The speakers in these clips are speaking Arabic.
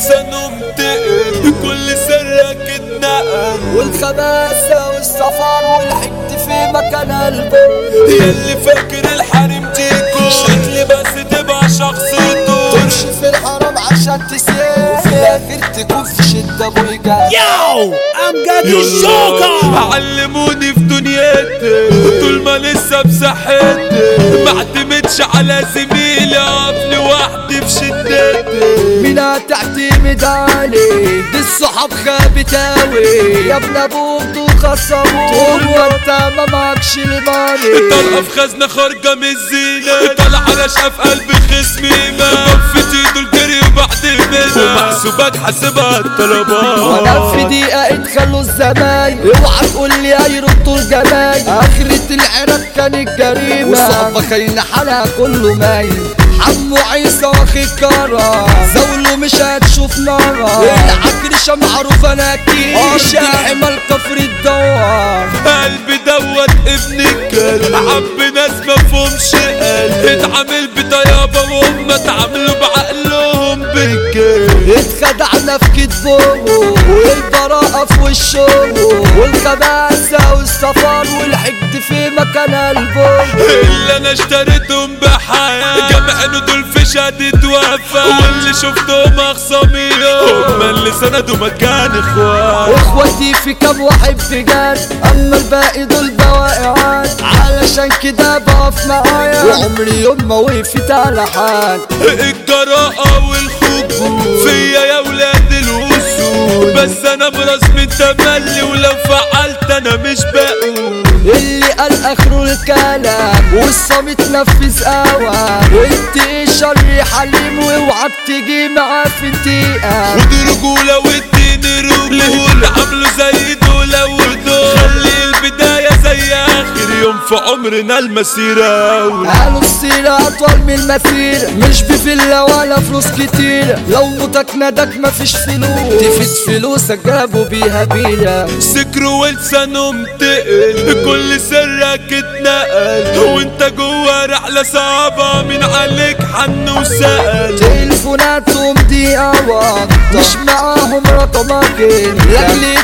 ولسانهم تقل كل سرك اتنقل والخباثة والسفر والحقد في مكان قلبه. ياللي فاكر الحريم ديكو شكلي بس تبقى شخصيته. تمشي في الحرام عشان تسير. وفي الآخر تكون في شدة بويجا. I'm Gagi Joker. علموني في دنيتي. طول ما لسه بصحتي. ما اعتمدش على زميلي هتعتمد عليه دي الصحاب خابت اوي يا ابن أبوك دول خصموك طول ما انت ما معكش الماني. طلقة في خزنة خارجة من الزينة. طلع على شاف قلبي خصمي ما بفت إيده الجري وبعد منها ومحسوبات حاسبها الطلبات وأنا في دقيقة اتخلوا الزمايل اوعى تقول لي هيردوا الجمايل آخرة العراق كانت جريمة. والصحبة خاينة حالها كله مايل. حمو عيسى واخي كرة. زولو مش هتشوف نارا العكرشة معروفة نكيشة الحمى الكفر الدوار. قلبي دوت ابن الكلب. حب ناس مفهومش قلب. اتعامل بطيابة وهم اتعاملوا بعقلهم بالكلب. اتخدعنا في كتبهم والبراءة في وشهم. والخباثة والسفر والحقد في مكان قلبهم اللي أنا اشتريتهم بحياة جمعنا دول في شهادة وفاة واللي شفتهم اخصاميهم هم اللي سندوا مكان إخوان. واخواتي في كام واحد بجد أما الباقي دول بواقعات علشان كده بقف معايا. وعمري يوم ما وقفت على حد الجراءة والخجول فيا يا ولاد الوصول. بس أنا براس من تملي ولو فعلت أنا مش بقول اخره الكلام والصمت نفذ اوام وانت شر حليم واوعك تيجي معاه في انتقام. ودي رجولة في عمرنا المسيرة قالوا السيرة أطول من المسيرة مش بفلة ولا فلوس كتير. لو موتك ندك مفيش فلوس. تفيد فلوسك جابوا بيها بيها سكروا ولسانهم تقل كل سرك اتنقل وانت جوا رحلة صعبة. من عليك حن وسأل. تليفوناتهم دي أوان مش معاهم رقمك لاجل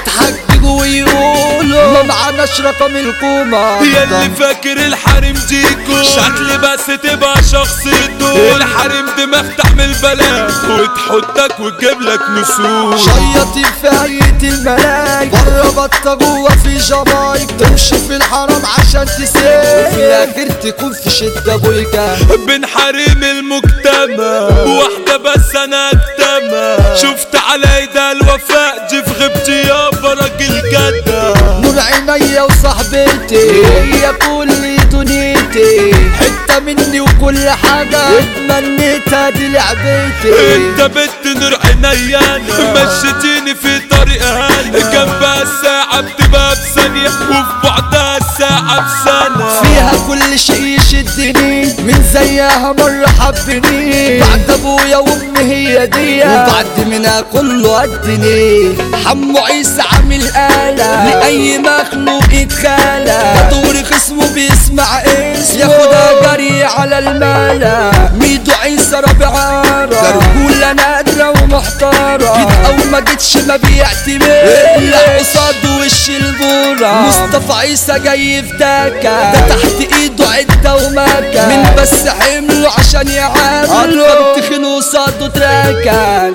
يتحججوا ويقولوا ما معناش رقم القومة ياللي فاكر الحريم ديكو شكل بس تبقى شخصيته الحريم دماغ تعمل بلاء وتحطك وتجيب لك نسوس شياطين في هيئة الملاك. بره بطة جوه في جمايك تمشي في الحرام عشان تسير. وفي الآخر تكون في شدة بويكا. بين حريم المجتمع. واحدة بس أنا اجتمع شفت على ايدها الوفاء. دي في غيبتي يابا راجل جدع نور عينيا وصاحبتي هي كل دنيتي حتة مني وكل حاجة. اتمنيتها دي لعبتي. انت بنت نور عينيا مشيتيني في يشدني من زيها مرة حبني. بعد أبويا وأمي هي دي. وبعد منها كله قدني. حمو عيسى عامل آلة. لأي مخلوق يتخالى. دوري خصمه بيسمع اسمه. ياخدها جري على المالا ميدو عيسى ربيع عارة. رجولة ومحتارة جيت أو ما جيتش ما بيعتمد. لا قصاد وش البورة مصطفى عيسى جاي في ده تحت إيده عدة ومكة من بس حمله عشان يعامله؟ أكبر تخين قصاده تراكن